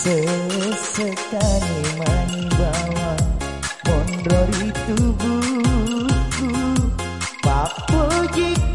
Sesekali mani bawa Mondrori tubuhku Papujiku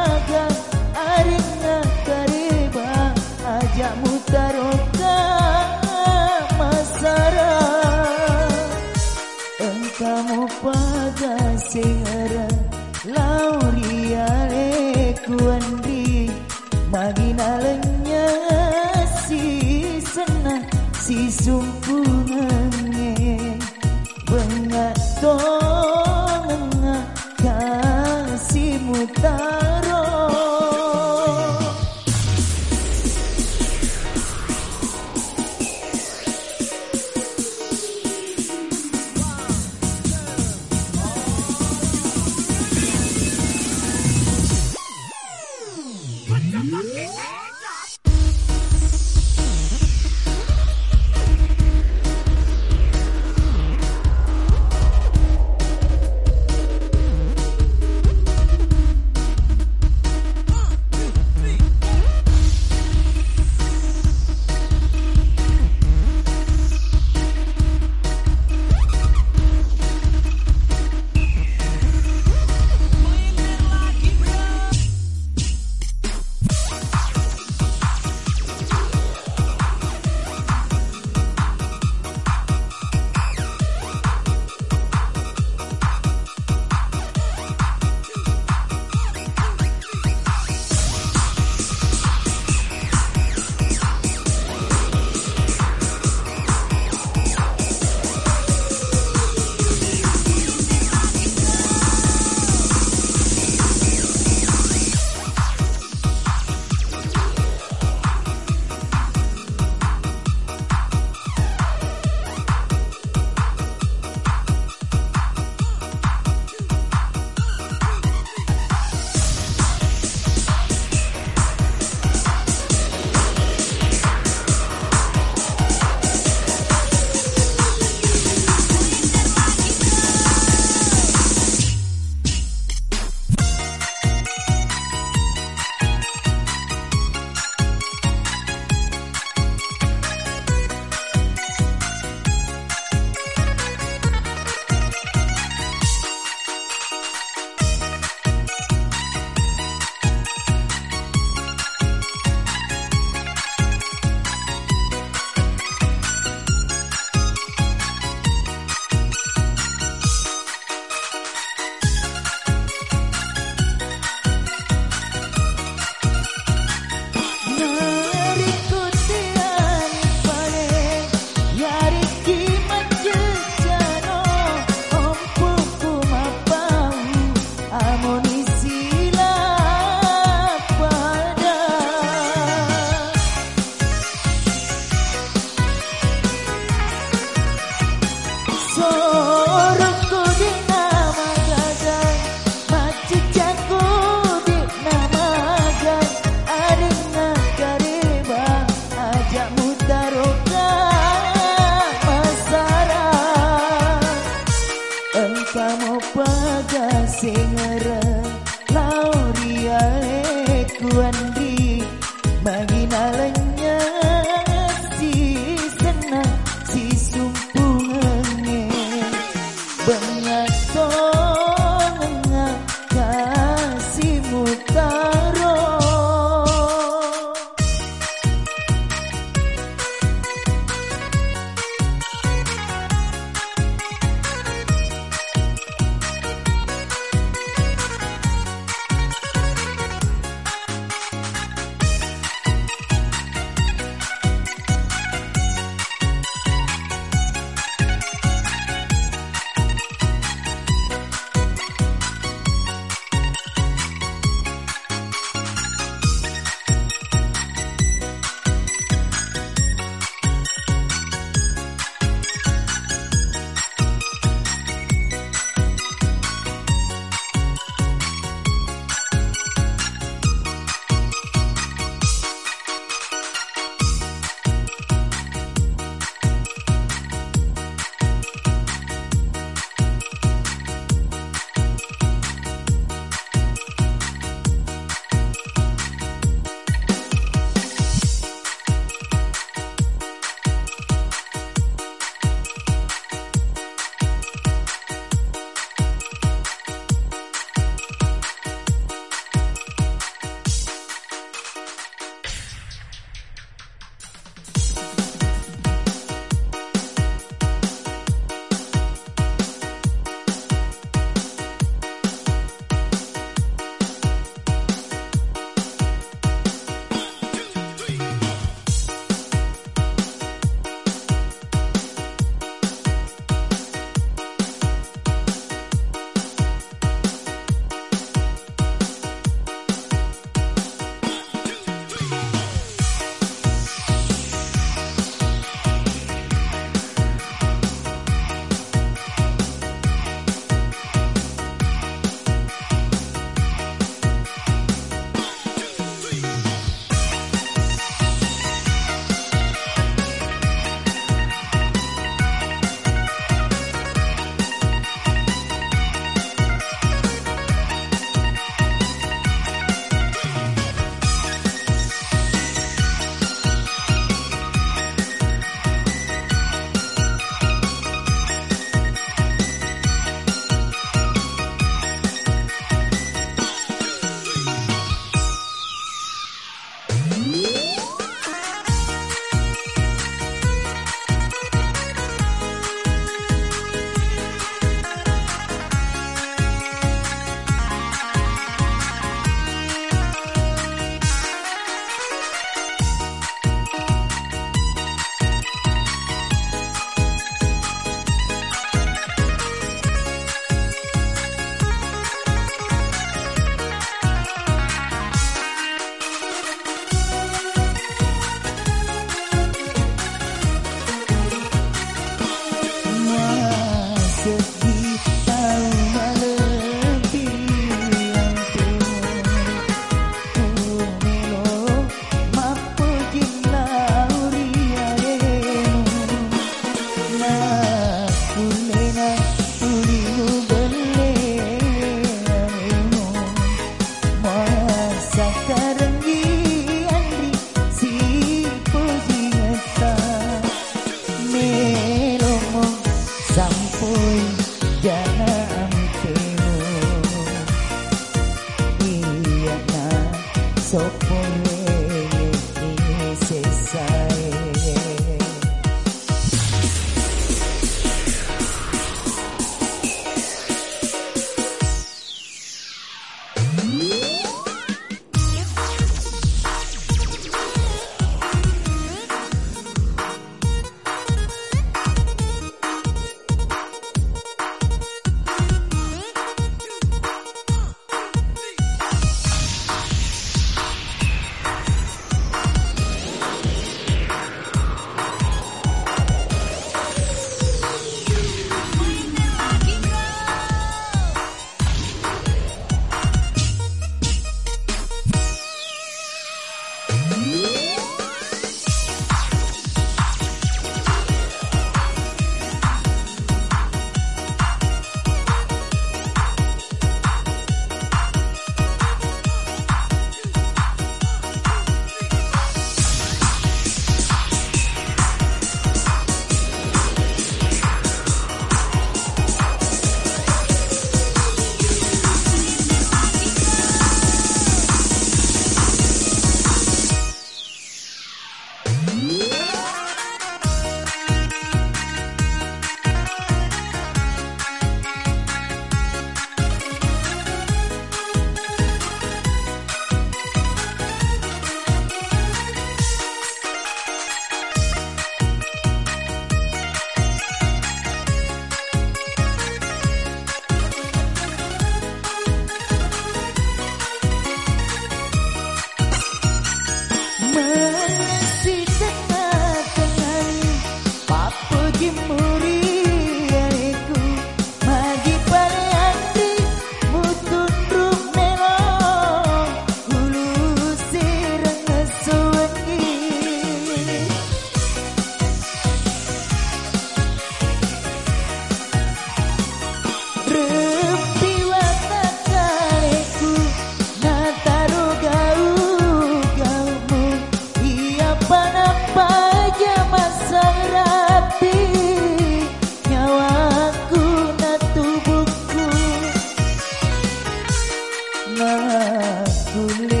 Mas kulit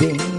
thing.